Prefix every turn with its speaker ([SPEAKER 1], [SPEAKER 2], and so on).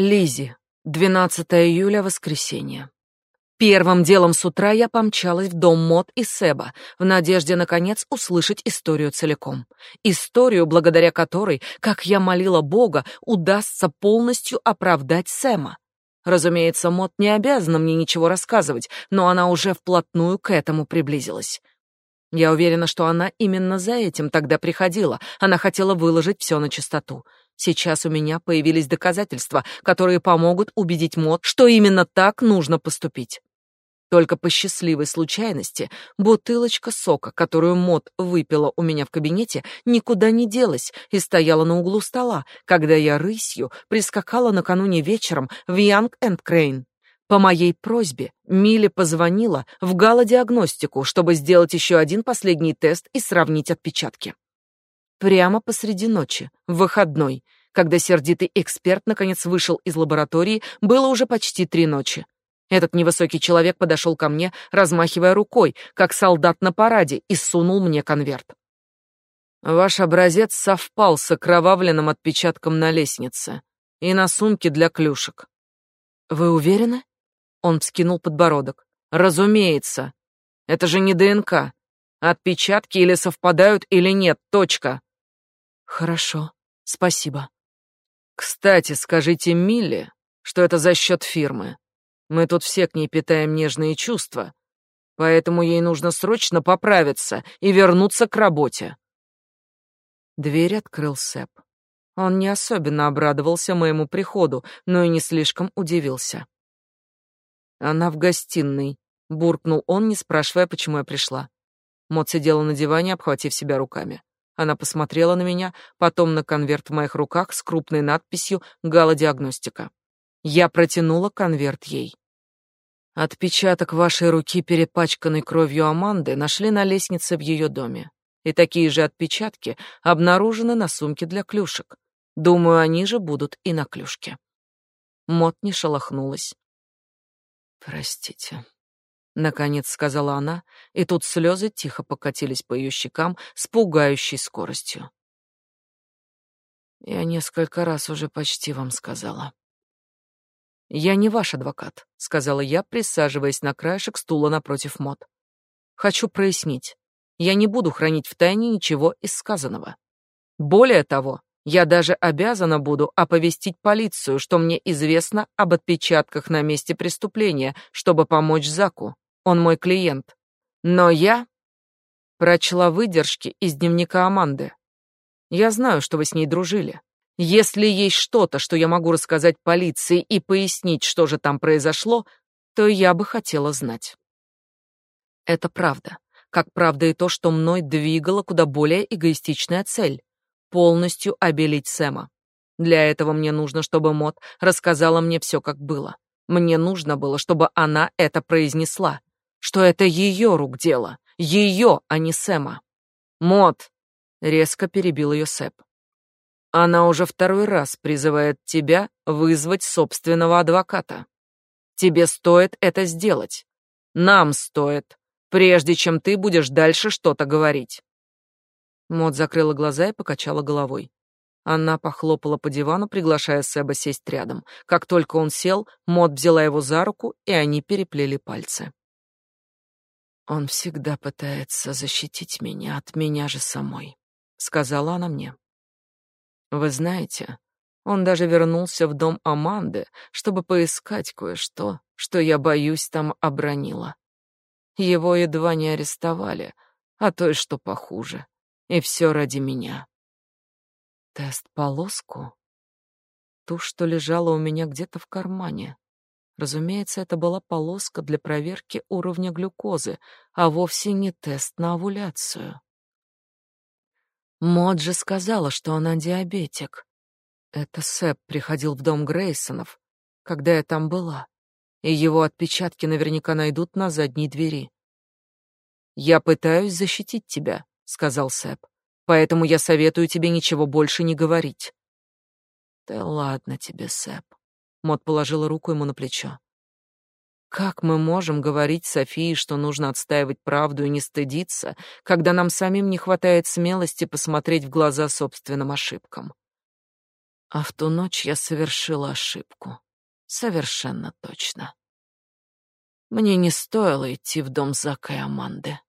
[SPEAKER 1] Лизи, 12 июля, воскресенье. Первым делом с утра я помчалась в дом Мод и Себа в надежде, наконец, услышать историю целиком. Историю, благодаря которой, как я молила Бога, удастся полностью оправдать Сэма. Разумеется, Мод не обязана мне ничего рассказывать, но она уже вплотную к этому приблизилась. Я уверена, что она именно за этим тогда приходила. Она хотела выложить все на чистоту. Сейчас у меня появились доказательства, которые помогут убедить Мод, что именно так нужно поступить. Только по счастливой случайности бутылочка сока, которую Мод выпила у меня в кабинете, никуда не делась и стояла на углу стола, когда я рысью прискакала накануне вечером в Янг энд Крейн. По моей просьбе Милли позвонила в галодиагностику, чтобы сделать еще один последний тест и сравнить отпечатки. Прямо посреди ночи, в выходной, когда сердитый эксперт наконец вышел из лаборатории, было уже почти три ночи. Этот невысокий человек подошел ко мне, размахивая рукой, как солдат на параде, и сунул мне конверт. Ваш образец совпал с окровавленным отпечатком на лестнице и на сумке для клюшек. Вы уверены? Он вскинул подбородок. Разумеется. Это же не ДНК. Отпечатки или совпадают, или нет. Точка. Хорошо, спасибо. Кстати, скажите Милле, что это за счет фирмы. Мы тут все к ней питаем нежные чувства, поэтому ей нужно срочно поправиться и вернуться к работе. Дверь открыл Сэп. Он не особенно обрадовался моему приходу, но и не слишком удивился. Она в гостиной, буркнул он, не спрашивая, почему я пришла. Мот сидела на диване, обхватив себя руками. Она посмотрела на меня, потом на конверт в моих руках с крупной надписью «Галодиагностика». Я протянула конверт ей. Отпечаток вашей руки, перепачканной кровью Аманды, нашли на лестнице в ее доме. И такие же отпечатки обнаружены на сумке для клюшек. Думаю, они же будут и на клюшке. Мот не шелохнулась. Простите, наконец сказала она, и тут слезы тихо покатились по ее щекам с пугающей скоростью. Я несколько раз уже почти вам сказала. Я не ваш адвокат, сказала я, присаживаясь на краешек стула напротив Мот. Хочу прояснить. Я не буду хранить в тайне ничего из сказанного. Более того, я даже обязана буду оповестить полицию, что мне известно об отпечатках на месте преступления, чтобы помочь Заку. Он мой клиент. Но я прочла выдержки из дневника Аманды. Я знаю, что вы с ней дружили. Если есть что-то, что я могу рассказать полиции и пояснить, что же там произошло, то я бы хотела знать. Это правда. Как правда и то, что мной двигала куда более эгоистичная цель полностью обелить Сэма. Для этого мне нужно, чтобы Мот рассказала мне все, как было. Мне нужно было, чтобы она это произнесла, что это ее рук дело, ее, а не Сэма. Мот, резко перебил ее Сэп. Она уже второй раз призывает тебя вызвать собственного адвоката. Тебе стоит это сделать. Нам стоит, прежде чем ты будешь дальше что-то говорить. Мод закрыла глаза и покачала головой. Она похлопала по дивану, приглашая Себа сесть рядом. Как только он сел, Мод взяла его за руку, и они переплели пальцы. Он всегда пытается защитить меня от меня же самой, сказала она мне. Вы знаете, он даже вернулся в дом Аманды, чтобы поискать кое-что, что я боюсь там обронила. Его едва не арестовали, а то и что похуже. И все ради меня. Тест-полоску? Ту, что лежала у меня где-то в кармане. Разумеется, это была полоска для проверки уровня глюкозы, а вовсе не тест на овуляцию. Моджи сказала, что она диабетик. Это Сэп приходил в дом Грейсонов, когда я там была, и его отпечатки наверняка найдут на задней двери. «Я пытаюсь защитить тебя», сказал Сэп. Поэтому я советую тебе ничего больше не говорить. Да ладно тебе, Сэп. Мот положила руку ему на плечо. Как мы можем говорить Софии, что нужно отстаивать правду и не стыдиться, когда нам самим не хватает смелости посмотреть в глаза собственным ошибкам? А в ту ночь я совершила ошибку. Совершенно точно. Мне не стоило идти в дом Зака и Аманды.